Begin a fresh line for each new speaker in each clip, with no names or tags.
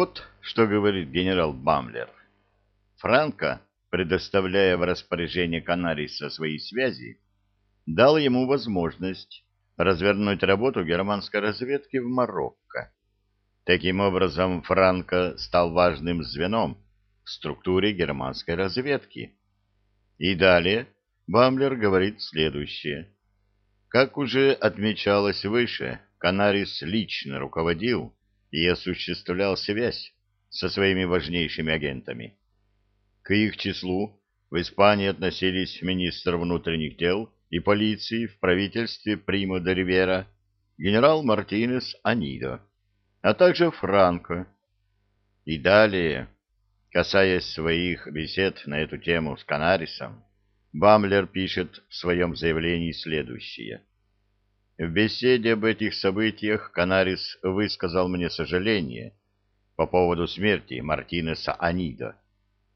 Вот что говорит генерал Бамлер. Франко, предоставляя в распоряжение Канариса свои связи, дал ему возможность развернуть работу германской разведки в Марокко. Таким образом, Франко стал важным звеном в структуре германской разведки. И далее Бамлер говорит следующее. Как уже отмечалось выше, Канарис лично руководил и осуществлял связь со своими важнейшими агентами. К их числу в Испании относились министр внутренних дел и полиции в правительстве Примо де Ривера, генерал Мартинес Анидо, а также Франко. И далее, касаясь своих бесед на эту тему с Канарисом, Бамлер пишет в своем заявлении следующее. В беседе об этих событиях Канарис высказал мне сожаление по поводу смерти Мартинеса Анида,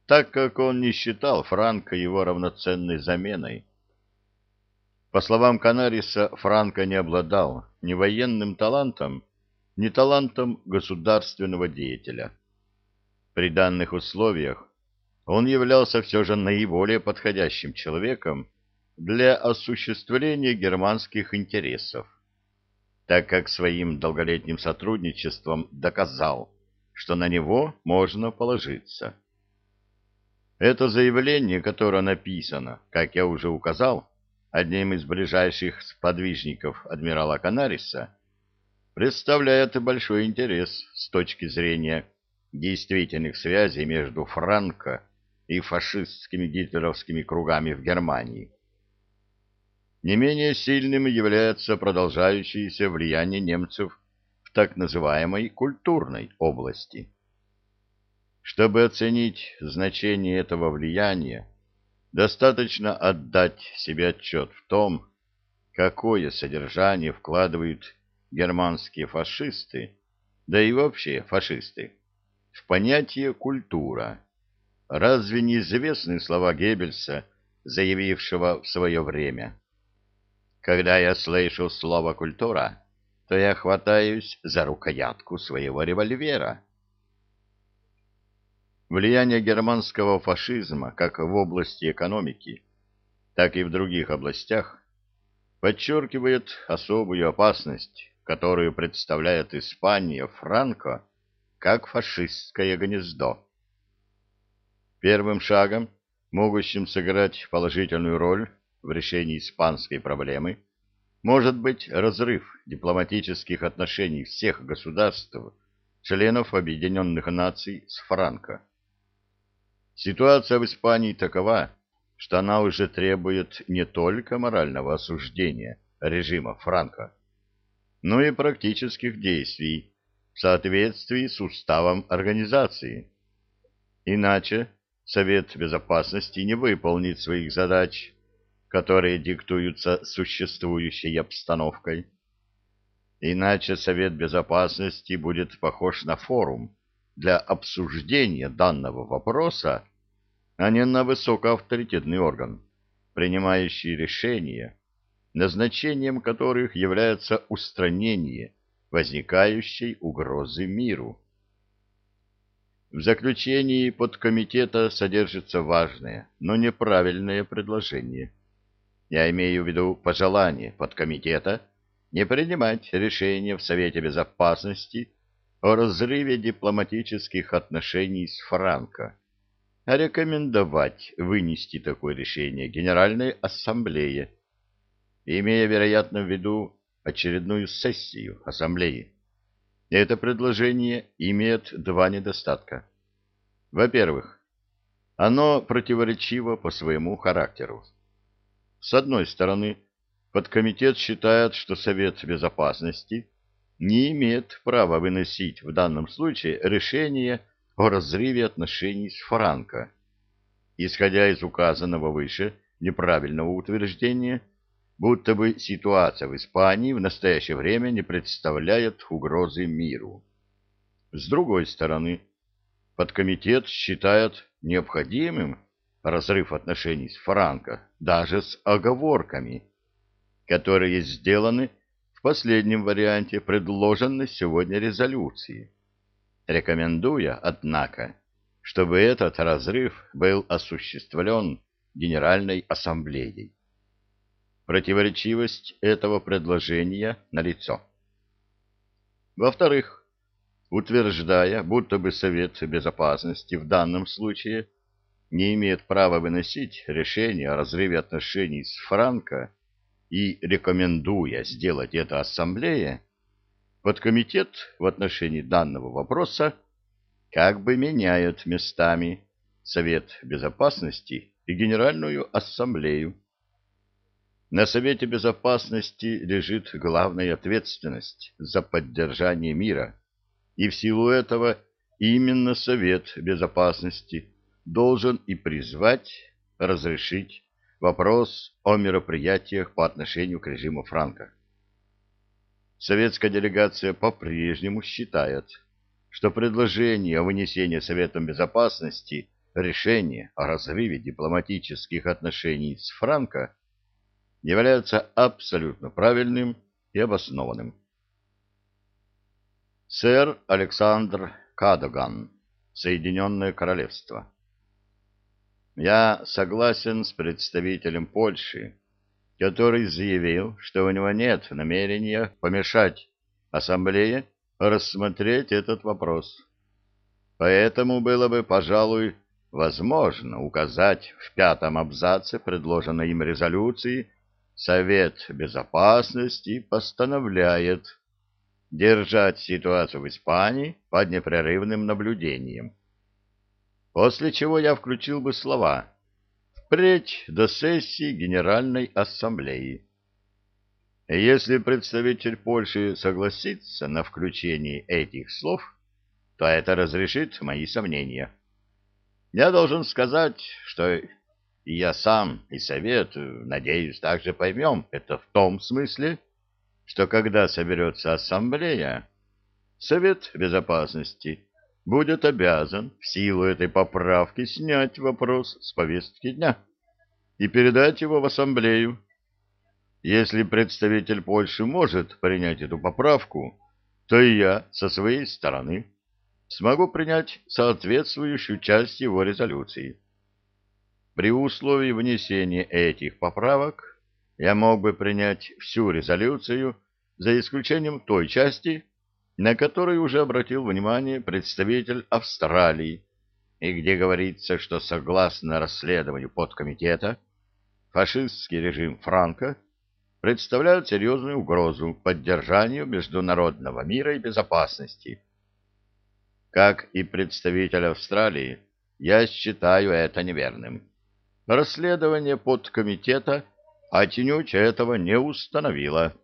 так как он не считал Франко его равноценной заменой. По словам Канариса, Франко не обладал ни военным талантом, ни талантом государственного деятеля. При данных условиях он являлся все же наиболее подходящим человеком для осуществления германских интересов, так как своим долголетним сотрудничеством доказал, что на него можно положиться. Это заявление, которое написано, как я уже указал, одним из ближайших сподвижников адмирала Канариса, представляет большой интерес с точки зрения действительных связей между Франко и фашистскими гитлеровскими кругами в Германии. Не менее сильным является продолжающееся влияние немцев в так называемой культурной области. Чтобы оценить значение этого влияния, достаточно отдать себе отчет в том, какое содержание вкладывают германские фашисты, да и вообще фашисты, в понятие «культура». Разве не известны слова Геббельса, заявившего в свое время когда я слышу слово «культура», то я хватаюсь за рукоятку своего револьвера. Влияние германского фашизма как в области экономики, так и в других областях подчеркивает особую опасность, которую представляет Испания Франко как фашистское гнездо. Первым шагом, могущим сыграть положительную роль в решении испанской проблемы может быть разрыв дипломатических отношений всех государств, членов Объединенных Наций с Франко. Ситуация в Испании такова, что она уже требует не только морального осуждения режима Франко, но и практических действий в соответствии с уставом организации. Иначе Совет Безопасности не выполнит своих задач которые диктуются существующей обстановкой. Иначе Совет Безопасности будет похож на форум для обсуждения данного вопроса, а не на высокоавторитетный орган, принимающий решения, назначением которых является устранение возникающей угрозы миру. В заключении подкомитета содержится важное, но неправильное предложение – я имею в виду пожелание подкомитета не принимать решения в Совете Безопасности о разрыве дипломатических отношений с Франко, а рекомендовать вынести такое решение Генеральной Ассамблее, имея, вероятно, в виду очередную сессию Ассамблеи. Это предложение имеет два недостатка. Во-первых, оно противоречиво по своему характеру. С одной стороны, подкомитет считает, что Совет Безопасности не имеет права выносить в данном случае решение о разрыве отношений с Франко. Исходя из указанного выше неправильного утверждения, будто бы ситуация в Испании в настоящее время не представляет угрозы миру. С другой стороны, подкомитет считает необходимым разрыв отношений с Франко, даже с оговорками, которые сделаны в последнем варианте предложенной сегодня резолюции. рекомендуя, однако, чтобы этот разрыв был осуществлен Генеральной Ассамблеей. Противоречивость этого предложения налицо. Во-вторых, утверждая, будто бы Совет Безопасности в данном случае не имеет права выносить решение о разрыве отношений с Франко и рекомендуя сделать это Ассамблее, подкомитет в отношении данного вопроса как бы меняет местами Совет Безопасности и Генеральную Ассамблею. На Совете Безопасности лежит главная ответственность за поддержание мира, и в силу этого именно Совет Безопасности должен и призвать разрешить вопрос о мероприятиях по отношению к режиму Франка. Советская делегация по-прежнему считает, что предложение о вынесении Советом Безопасности решения о разрыве дипломатических отношений с Франко является абсолютно правильным и обоснованным. Сэр Александр Кадоган, Соединенное Королевство. Я согласен с представителем Польши, который заявил, что у него нет намерения помешать ассамблее рассмотреть этот вопрос. Поэтому было бы, пожалуй, возможно указать в пятом абзаце предложенной им резолюции Совет Безопасности постановляет держать ситуацию в Испании под непрерывным наблюдением. После чего я включил бы слова «впредь до сессии Генеральной Ассамблеи». Если представитель Польши согласится на включение этих слов, то это разрешит мои сомнения. Я должен сказать, что и я сам, и Совет, надеюсь, также поймем это в том смысле, что когда соберется Ассамблея, Совет Безопасности будет обязан в силу этой поправки снять вопрос с повестки дня и передать его в Ассамблею если представитель Польши может принять эту поправку, то и я со своей стороны смогу принять соответствующую часть его резолюции. При условии внесения этих поправок я мог бы принять всю резолюцию за исключением той части, на которую уже обратил внимание представитель Австралии, и где говорится, что согласно расследованию подкомитета, фашистский режим Франко представляют серьезную угрозу поддержанию международного мира и безопасности. Как и представитель Австралии, я считаю это неверным. Расследование подкомитета отнюдь этого не установило.